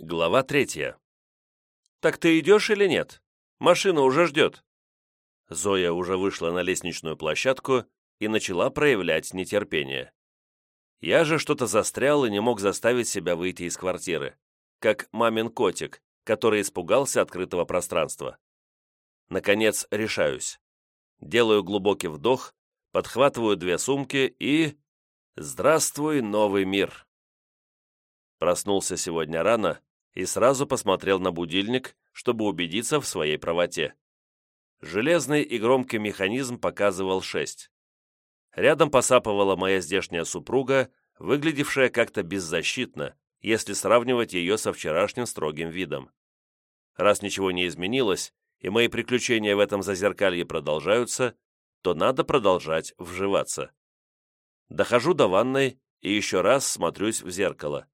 Глава третья. «Так ты идешь или нет? Машина уже ждет». Зоя уже вышла на лестничную площадку и начала проявлять нетерпение. Я же что-то застрял и не мог заставить себя выйти из квартиры, как мамин котик, который испугался открытого пространства. Наконец решаюсь. Делаю глубокий вдох, подхватываю две сумки и... Здравствуй, новый мир! Проснулся сегодня рано и сразу посмотрел на будильник, чтобы убедиться в своей правоте. Железный и громкий механизм показывал шесть. Рядом посапывала моя здешняя супруга, выглядевшая как-то беззащитно, если сравнивать ее со вчерашним строгим видом. Раз ничего не изменилось, и мои приключения в этом зазеркалье продолжаются, то надо продолжать вживаться. Дохожу до ванной и еще раз смотрюсь в зеркало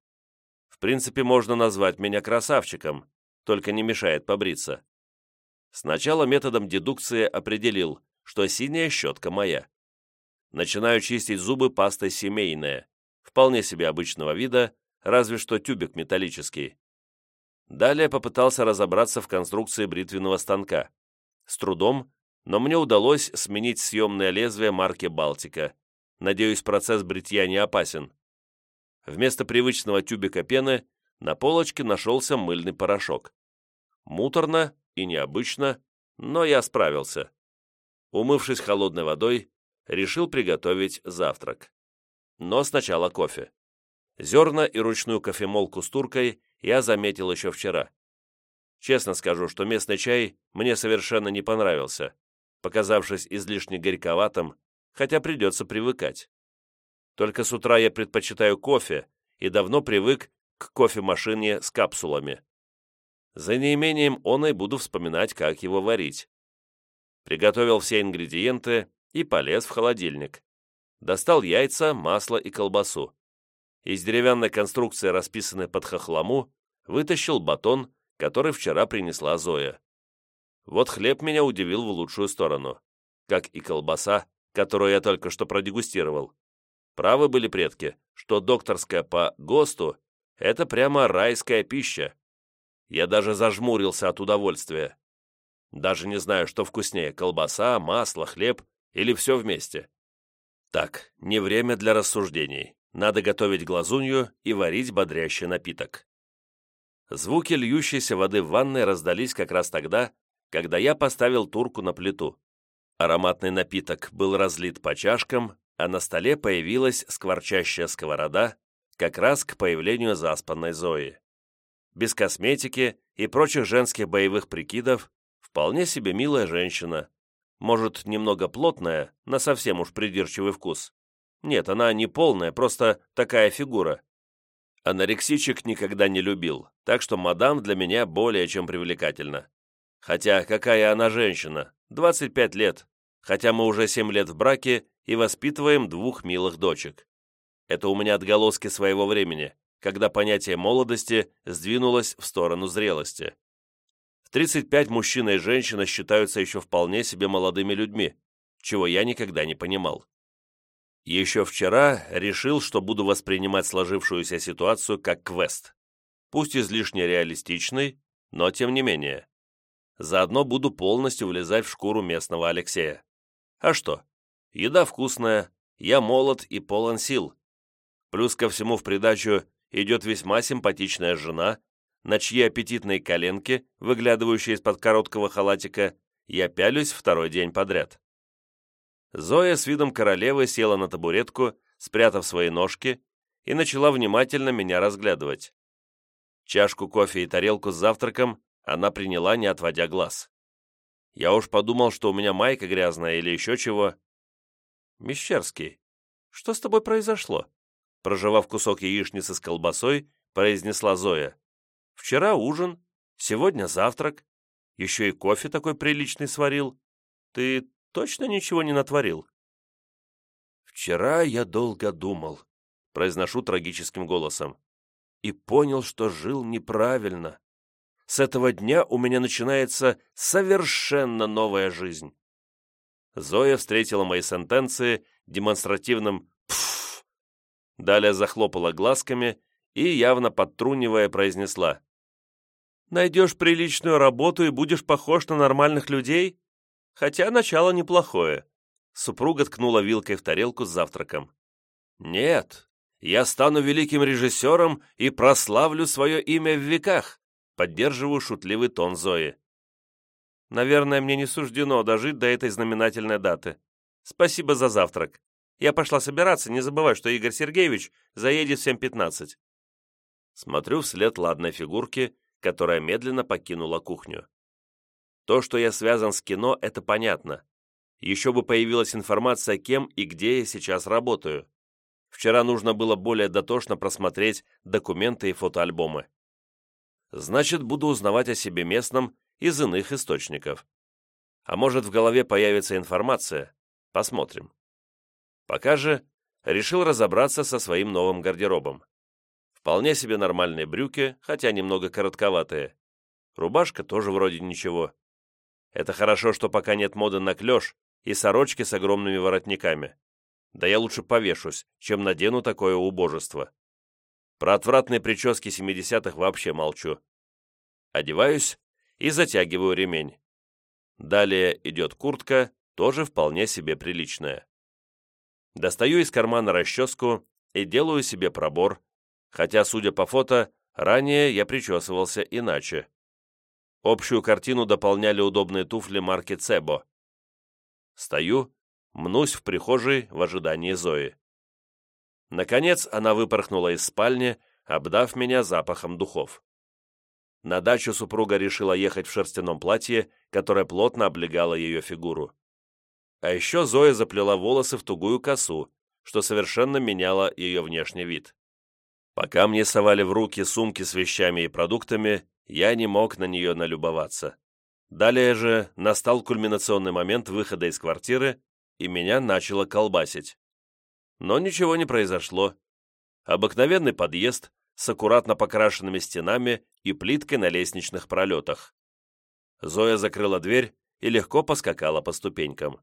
принципе, можно назвать меня красавчиком, только не мешает побриться. Сначала методом дедукции определил, что синяя щетка моя. Начинаю чистить зубы пастой семейная, вполне себе обычного вида, разве что тюбик металлический. Далее попытался разобраться в конструкции бритвенного станка. С трудом, но мне удалось сменить съемное лезвие марки «Балтика». Надеюсь, процесс бритья не опасен. Вместо привычного тюбика пены на полочке нашелся мыльный порошок. Муторно и необычно, но я справился. Умывшись холодной водой, решил приготовить завтрак. Но сначала кофе. Зерна и ручную кофемолку с туркой я заметил еще вчера. Честно скажу, что местный чай мне совершенно не понравился, показавшись излишне горьковатым, хотя придется привыкать. Только с утра я предпочитаю кофе и давно привык к кофемашине с капсулами. За неимением он и буду вспоминать, как его варить. Приготовил все ингредиенты и полез в холодильник. Достал яйца, масло и колбасу. Из деревянной конструкции, расписанной под хохлому, вытащил батон, который вчера принесла Зоя. Вот хлеб меня удивил в лучшую сторону, как и колбаса, которую я только что продегустировал. Правы были предки, что докторская по ГОСТу – это прямо райская пища. Я даже зажмурился от удовольствия. Даже не знаю, что вкуснее – колбаса, масло, хлеб или все вместе. Так, не время для рассуждений. Надо готовить глазунью и варить бодрящий напиток. Звуки льющейся воды в ванной раздались как раз тогда, когда я поставил турку на плиту. Ароматный напиток был разлит по чашкам, а на столе появилась скворчащая сковорода, как раз к появлению заспанной Зои. Без косметики и прочих женских боевых прикидов, вполне себе милая женщина. Может, немного плотная, на совсем уж придирчивый вкус. Нет, она не полная, просто такая фигура. Анорексичек никогда не любил, так что мадам для меня более чем привлекательна. Хотя какая она женщина, 25 лет, хотя мы уже 7 лет в браке и воспитываем двух милых дочек. Это у меня отголоски своего времени, когда понятие молодости сдвинулось в сторону зрелости. В 35 мужчина и женщина считаются еще вполне себе молодыми людьми, чего я никогда не понимал. Еще вчера решил, что буду воспринимать сложившуюся ситуацию как квест. Пусть излишне реалистичный, но тем не менее. Заодно буду полностью влезать в шкуру местного Алексея. А что? Еда вкусная, я молод и полон сил. Плюс ко всему в придачу идет весьма симпатичная жена, на чьи аппетитные коленки, выглядывающие из-под короткого халатика, я пялюсь второй день подряд. Зоя с видом королевы села на табуретку, спрятав свои ножки, и начала внимательно меня разглядывать. Чашку кофе и тарелку с завтраком она приняла, не отводя глаз. Я уж подумал, что у меня майка грязная или еще чего, «Мещерский, что с тобой произошло?» Прожевав кусок яичницы с колбасой, произнесла Зоя. «Вчера ужин, сегодня завтрак, еще и кофе такой приличный сварил. Ты точно ничего не натворил?» «Вчера я долго думал», — произношу трагическим голосом, «и понял, что жил неправильно. С этого дня у меня начинается совершенно новая жизнь. Зоя встретила мои сентенции демонстративным «пф». Далее захлопала глазками и, явно подтрунивая, произнесла Найдешь приличную работу и будешь похож на нормальных людей? Хотя начало неплохое. Супруга ткнула вилкой в тарелку с завтраком. Нет, я стану великим режиссером и прославлю свое имя в веках, поддерживаю шутливый тон Зои. Наверное, мне не суждено дожить до этой знаменательной даты. Спасибо за завтрак. Я пошла собираться, не забывай, что Игорь Сергеевич заедет в 7.15. Смотрю вслед ладной фигурки, которая медленно покинула кухню. То, что я связан с кино, это понятно. Еще бы появилась информация, кем и где я сейчас работаю. Вчера нужно было более дотошно просмотреть документы и фотоальбомы. Значит, буду узнавать о себе местном из иных источников. А может, в голове появится информация? Посмотрим. Пока же решил разобраться со своим новым гардеробом. Вполне себе нормальные брюки, хотя немного коротковатые. Рубашка тоже вроде ничего. Это хорошо, что пока нет моды на клеш и сорочки с огромными воротниками. Да я лучше повешусь, чем надену такое убожество. Про отвратные прически 70-х вообще молчу. Одеваюсь и затягиваю ремень. Далее идет куртка, тоже вполне себе приличная. Достаю из кармана расческу и делаю себе пробор, хотя, судя по фото, ранее я причесывался иначе. Общую картину дополняли удобные туфли марки Цебо. Стою, мнусь в прихожей в ожидании Зои. Наконец она выпорхнула из спальни, обдав меня запахом духов. На дачу супруга решила ехать в шерстяном платье, которое плотно облегало ее фигуру. А еще Зоя заплела волосы в тугую косу, что совершенно меняло ее внешний вид. Пока мне совали в руки сумки с вещами и продуктами, я не мог на нее налюбоваться. Далее же настал кульминационный момент выхода из квартиры, и меня начало колбасить. Но ничего не произошло. Обыкновенный подъезд с аккуратно покрашенными стенами и плиткой на лестничных пролетах. Зоя закрыла дверь и легко поскакала по ступенькам.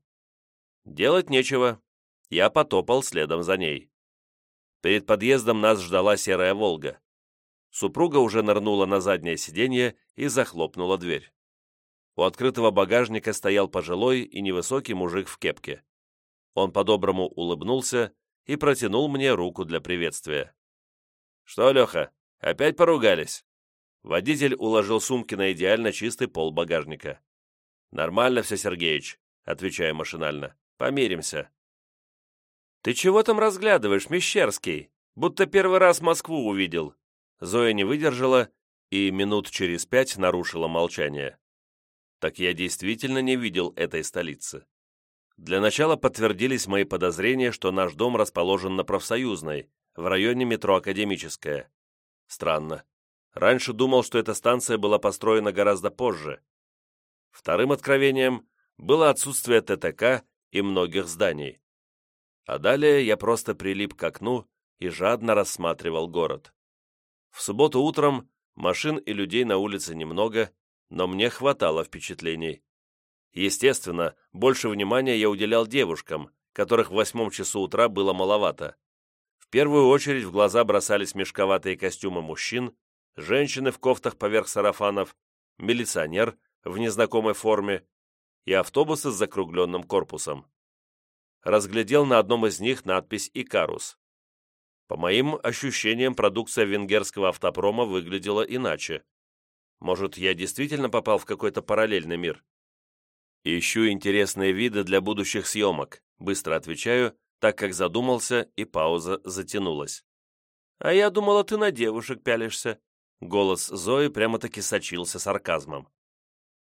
Делать нечего. Я потопал следом за ней. Перед подъездом нас ждала серая «Волга». Супруга уже нырнула на заднее сиденье и захлопнула дверь. У открытого багажника стоял пожилой и невысокий мужик в кепке. Он по-доброму улыбнулся и протянул мне руку для приветствия. «Что, Леха, опять поругались?» Водитель уложил сумки на идеально чистый пол багажника. «Нормально все, Сергеич», — отвечаю машинально. «Помиримся». «Ты чего там разглядываешь, Мещерский? Будто первый раз Москву увидел». Зоя не выдержала и минут через пять нарушила молчание. Так я действительно не видел этой столицы. Для начала подтвердились мои подозрения, что наш дом расположен на профсоюзной, в районе метро Академическая. Странно. Раньше думал, что эта станция была построена гораздо позже. Вторым откровением было отсутствие ТТК и многих зданий. А далее я просто прилип к окну и жадно рассматривал город. В субботу утром машин и людей на улице немного, но мне хватало впечатлений. Естественно, больше внимания я уделял девушкам, которых в восьмом часу утра было маловато. В первую очередь в глаза бросались мешковатые костюмы мужчин, женщины в кофтах поверх сарафанов, милиционер в незнакомой форме и автобусы с закругленным корпусом разглядел на одном из них надпись «Икарус». По моим ощущениям, продукция венгерского автопрома выглядела иначе. Может, я действительно попал в какой-то параллельный мир? Ищу интересные виды для будущих съемок, быстро отвечаю, так как задумался, и пауза затянулась. «А я думала, ты на девушек пялишься». Голос Зои прямо-таки сочился сарказмом.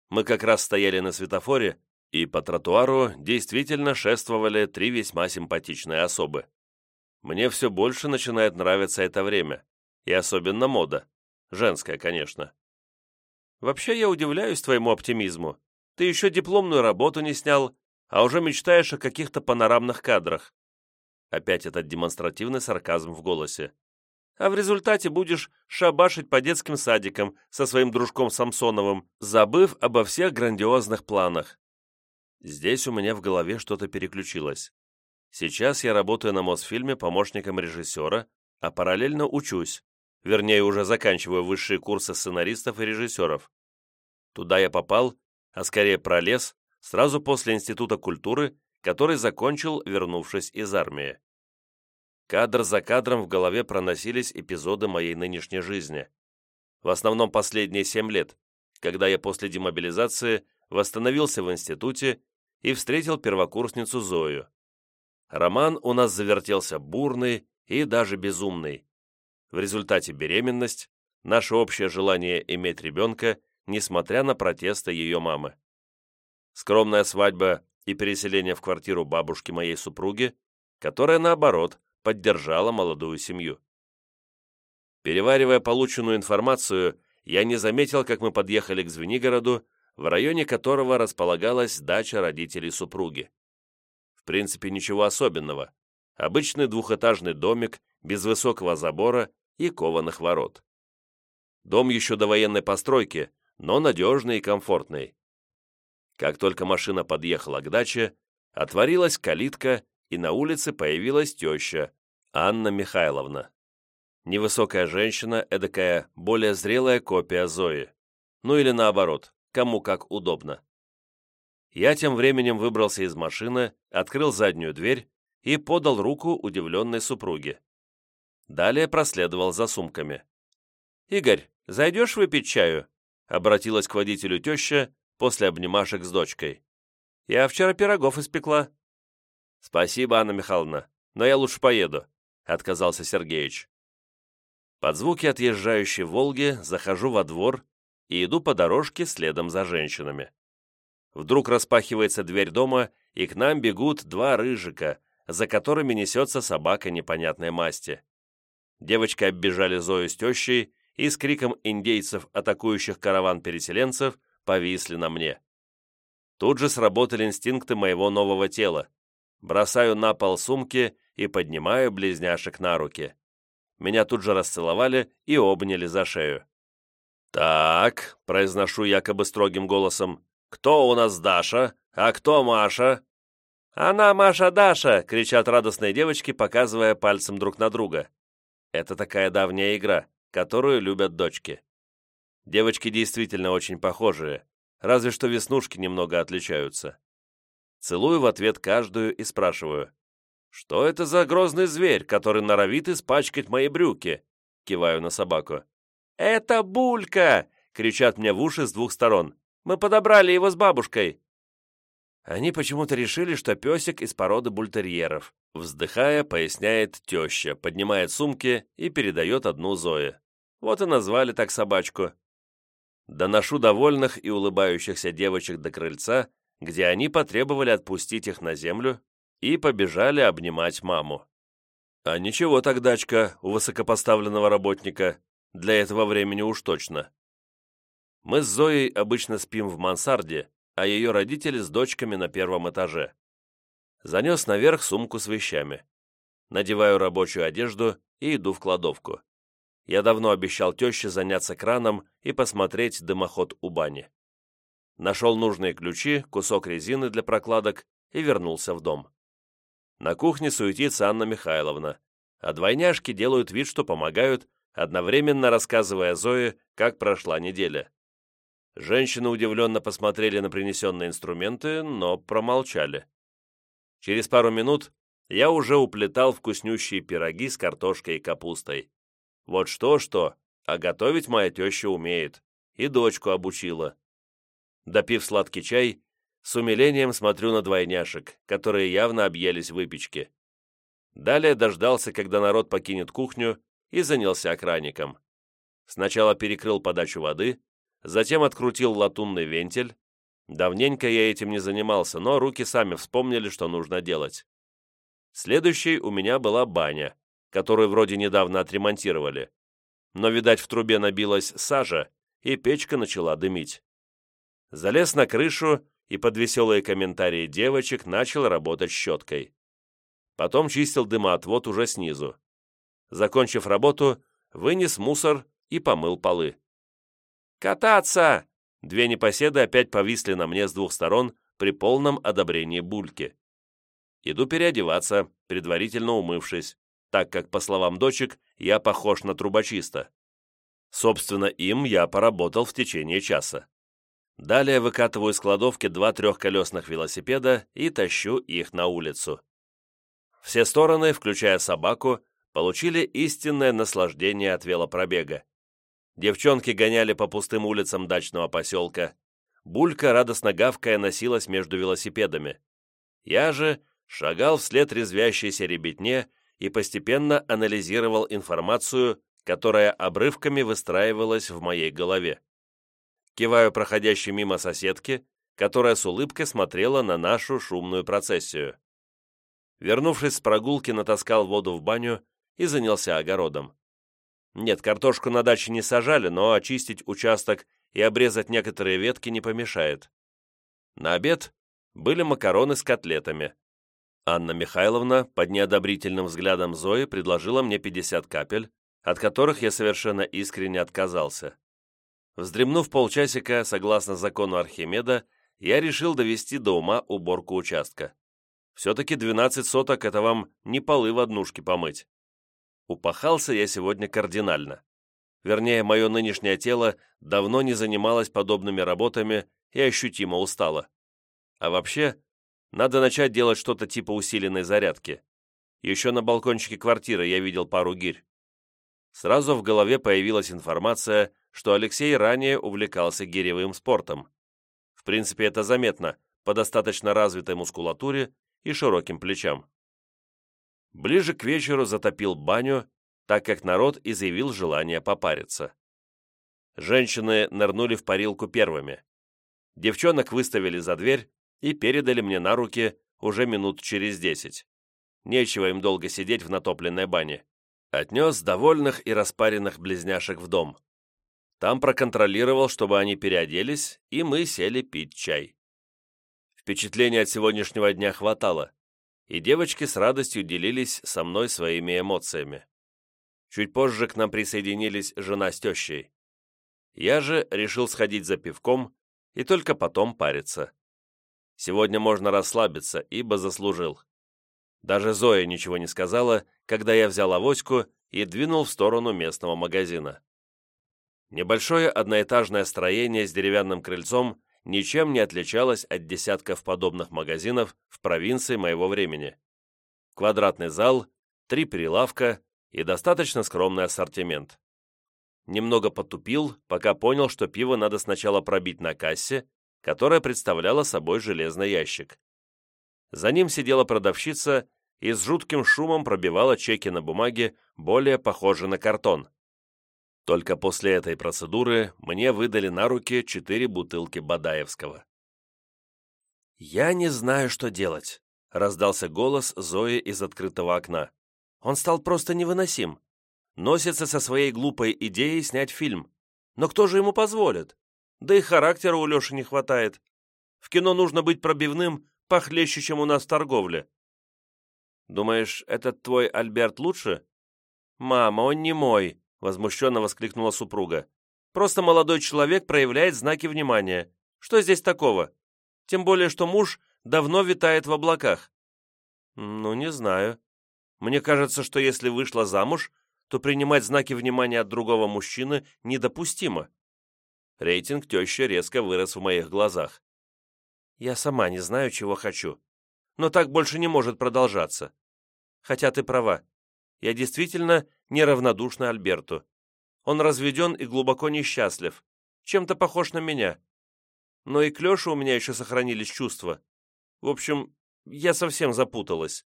Мы как раз стояли на светофоре, и по тротуару действительно шествовали три весьма симпатичные особы. Мне все больше начинает нравиться это время, и особенно мода. Женская, конечно. Вообще я удивляюсь твоему оптимизму. Ты еще дипломную работу не снял, а уже мечтаешь о каких-то панорамных кадрах. Опять этот демонстративный сарказм в голосе. А в результате будешь шабашить по детским садикам со своим дружком Самсоновым, забыв обо всех грандиозных планах. Здесь у меня в голове что-то переключилось. Сейчас я работаю на Мосфильме помощником режиссера, а параллельно учусь. вернее, уже заканчиваю высшие курсы сценаристов и режиссеров. Туда я попал, а скорее пролез, сразу после Института культуры, который закончил, вернувшись из армии. Кадр за кадром в голове проносились эпизоды моей нынешней жизни. В основном последние семь лет, когда я после демобилизации восстановился в институте и встретил первокурсницу Зою. Роман у нас завертелся бурный и даже безумный. В результате беременность, наше общее желание иметь ребенка, несмотря на протесты ее мамы. Скромная свадьба и переселение в квартиру бабушки моей супруги, которая, наоборот, поддержала молодую семью. Переваривая полученную информацию, я не заметил, как мы подъехали к Звенигороду, в районе которого располагалась дача родителей супруги. В принципе, ничего особенного. Обычный двухэтажный домик, без высокого забора и кованых ворот. Дом еще до военной постройки, но надежный и комфортный. Как только машина подъехала к даче, отворилась калитка, и на улице появилась теща, Анна Михайловна. Невысокая женщина, эдакая, более зрелая копия Зои. Ну или наоборот, кому как удобно. Я тем временем выбрался из машины, открыл заднюю дверь и подал руку удивленной супруге. Далее проследовал за сумками. «Игорь, зайдешь выпить чаю?» обратилась к водителю теща после обнимашек с дочкой. «Я вчера пирогов испекла». «Спасибо, Анна Михайловна, но я лучше поеду», — отказался Сергеич. Под звуки отъезжающей «Волги» захожу во двор и иду по дорожке следом за женщинами. Вдруг распахивается дверь дома, и к нам бегут два рыжика, за которыми несется собака непонятной масти. Девочки оббежали Зою с тещей и с криком индейцев, атакующих караван переселенцев, повисли на мне. Тут же сработали инстинкты моего нового тела. Бросаю на пол сумки и поднимаю близняшек на руки меня тут же расцеловали и обняли за шею. «Так», — произношу якобы строгим голосом, «кто у нас Даша, а кто Маша?» «Она Маша-Даша!» — кричат радостные девочки, показывая пальцем друг на друга. Это такая давняя игра, которую любят дочки. Девочки действительно очень похожие, разве что веснушки немного отличаются. Целую в ответ каждую и спрашиваю. «Что это за грозный зверь, который норовит испачкать мои брюки?» Киваю на собаку. «Это Булька!» — кричат мне в уши с двух сторон. «Мы подобрали его с бабушкой!» Они почему-то решили, что песик из породы бультерьеров. Вздыхая, поясняет теща, поднимает сумки и передает одну Зое. Вот и назвали так собачку. Доношу довольных и улыбающихся девочек до крыльца, где они потребовали отпустить их на землю, и побежали обнимать маму. А ничего так дачка у высокопоставленного работника, для этого времени уж точно. Мы с Зоей обычно спим в мансарде, а ее родители с дочками на первом этаже. Занес наверх сумку с вещами. Надеваю рабочую одежду и иду в кладовку. Я давно обещал теще заняться краном и посмотреть дымоход у бани. Нашел нужные ключи, кусок резины для прокладок и вернулся в дом. На кухне суетится Анна Михайловна, а двойняшки делают вид, что помогают, одновременно рассказывая Зое, как прошла неделя. Женщины удивленно посмотрели на принесенные инструменты, но промолчали. Через пару минут я уже уплетал вкуснющие пироги с картошкой и капустой. Вот что-что, а готовить моя теща умеет, и дочку обучила. Допив сладкий чай, с умилением смотрю на двойняшек, которые явно объелись выпечки. Далее дождался, когда народ покинет кухню, и занялся краником. Сначала перекрыл подачу воды, затем открутил латунный вентиль. Давненько я этим не занимался, но руки сами вспомнили, что нужно делать. Следующей у меня была баня, которую вроде недавно отремонтировали. Но, видать, в трубе набилась сажа, и печка начала дымить. Залез на крышу и под веселые комментарии девочек начал работать щеткой. Потом чистил дымоотвод уже снизу. Закончив работу, вынес мусор и помыл полы. «Кататься!» Две непоседы опять повисли на мне с двух сторон при полном одобрении бульки. Иду переодеваться, предварительно умывшись, так как, по словам дочек, я похож на трубочиста. Собственно, им я поработал в течение часа. Далее выкатываю из кладовки два трехколесных велосипеда и тащу их на улицу. Все стороны, включая собаку, получили истинное наслаждение от велопробега. Девчонки гоняли по пустым улицам дачного поселка. Булька, радостно гавкая, носилась между велосипедами. Я же шагал вслед резвящейся ребятне и постепенно анализировал информацию, которая обрывками выстраивалась в моей голове. Киваю проходящей мимо соседки, которая с улыбкой смотрела на нашу шумную процессию. Вернувшись с прогулки, натаскал воду в баню и занялся огородом. Нет, картошку на даче не сажали, но очистить участок и обрезать некоторые ветки не помешает. На обед были макароны с котлетами. Анна Михайловна под неодобрительным взглядом Зои предложила мне 50 капель, от которых я совершенно искренне отказался. Вздремнув полчасика, согласно закону Архимеда, я решил довести до ума уборку участка. Все-таки 12 соток — это вам не полы в однушке помыть. Упахался я сегодня кардинально. Вернее, мое нынешнее тело давно не занималось подобными работами и ощутимо устало. А вообще, надо начать делать что-то типа усиленной зарядки. Еще на балкончике квартиры я видел пару гирь. Сразу в голове появилась информация, что Алексей ранее увлекался гиревым спортом. В принципе, это заметно по достаточно развитой мускулатуре и широким плечам. Ближе к вечеру затопил баню, так как народ изъявил желание попариться. Женщины нырнули в парилку первыми. Девчонок выставили за дверь и передали мне на руки уже минут через десять. Нечего им долго сидеть в натопленной бане. Отнес довольных и распаренных близняшек в дом. Там проконтролировал, чтобы они переоделись, и мы сели пить чай. Впечатлений от сегодняшнего дня хватало и девочки с радостью делились со мной своими эмоциями. Чуть позже к нам присоединились жена с тещей. Я же решил сходить за пивком и только потом париться. Сегодня можно расслабиться, ибо заслужил. Даже Зоя ничего не сказала, когда я взял авоську и двинул в сторону местного магазина. Небольшое одноэтажное строение с деревянным крыльцом ничем не отличалась от десятков подобных магазинов в провинции моего времени. Квадратный зал, три прилавка и достаточно скромный ассортимент. Немного потупил, пока понял, что пиво надо сначала пробить на кассе, которая представляла собой железный ящик. За ним сидела продавщица и с жутким шумом пробивала чеки на бумаге, более похожие на картон. Только после этой процедуры мне выдали на руки четыре бутылки Бадаевского. «Я не знаю, что делать», — раздался голос Зои из открытого окна. «Он стал просто невыносим. Носится со своей глупой идеей снять фильм. Но кто же ему позволит? Да и характера у Леши не хватает. В кино нужно быть пробивным, похлеще, чем у нас в торговле». «Думаешь, этот твой Альберт лучше?» «Мама, он не мой», возмущенно воскликнула супруга. «Просто молодой человек проявляет знаки внимания. Что здесь такого? Тем более, что муж давно витает в облаках». «Ну, не знаю. Мне кажется, что если вышла замуж, то принимать знаки внимания от другого мужчины недопустимо». Рейтинг тещи резко вырос в моих глазах. «Я сама не знаю, чего хочу. Но так больше не может продолжаться. Хотя ты права. Я действительно неравнодушна Альберту. Он разведен и глубоко несчастлив, чем-то похож на меня. Но и к Леше у меня еще сохранились чувства. В общем, я совсем запуталась.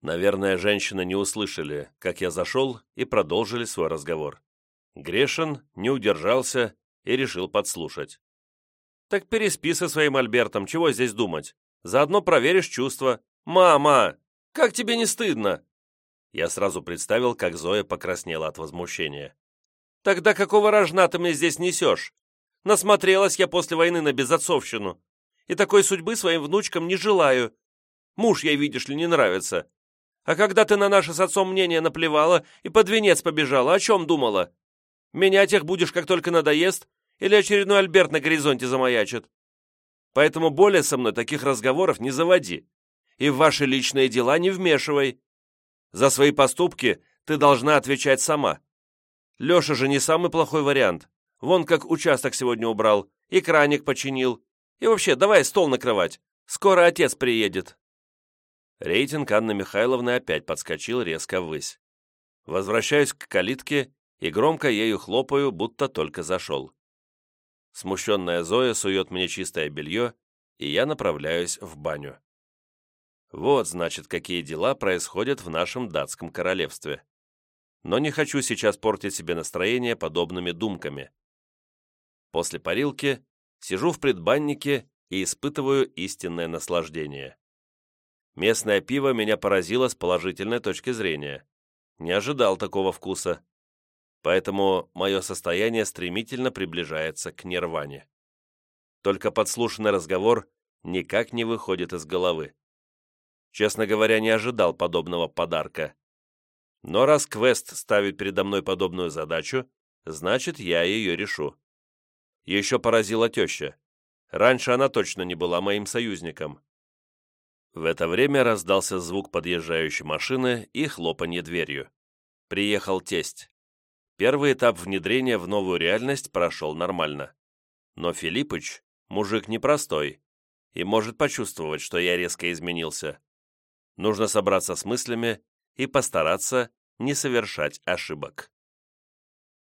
Наверное, женщины не услышали, как я зашел, и продолжили свой разговор. Грешин не удержался и решил подслушать. «Так переспи со своим Альбертом, чего здесь думать? Заодно проверишь чувства. Мама, как тебе не стыдно?» Я сразу представил, как Зоя покраснела от возмущения. «Тогда какого рожна ты мне здесь несешь? Насмотрелась я после войны на безотцовщину. И такой судьбы своим внучкам не желаю. Муж ей, видишь ли, не нравится. А когда ты на наше с отцом мнение наплевала и под венец побежала, о чем думала? Менять их будешь, как только надоест, или очередной Альберт на горизонте замаячит? Поэтому более со мной таких разговоров не заводи. И в ваши личные дела не вмешивай. За свои поступки Ты должна отвечать сама. Леша же не самый плохой вариант. Вон как участок сегодня убрал, и краник починил. И вообще, давай стол накрывать. Скоро отец приедет». Рейтинг Анны Михайловны опять подскочил резко ввысь. Возвращаюсь к калитке и громко ею хлопаю, будто только зашел. Смущенная Зоя сует мне чистое белье, и я направляюсь в баню. Вот, значит, какие дела происходят в нашем датском королевстве. Но не хочу сейчас портить себе настроение подобными думками. После парилки сижу в предбаннике и испытываю истинное наслаждение. Местное пиво меня поразило с положительной точки зрения. Не ожидал такого вкуса. Поэтому мое состояние стремительно приближается к нирване. Только подслушанный разговор никак не выходит из головы. Честно говоря, не ожидал подобного подарка. Но раз квест ставит передо мной подобную задачу, значит, я ее решу. Еще поразила теща. Раньше она точно не была моим союзником. В это время раздался звук подъезжающей машины и хлопанье дверью. Приехал тесть. Первый этап внедрения в новую реальность прошел нормально. Но Филиппыч – мужик непростой и может почувствовать, что я резко изменился. Нужно собраться с мыслями и постараться не совершать ошибок.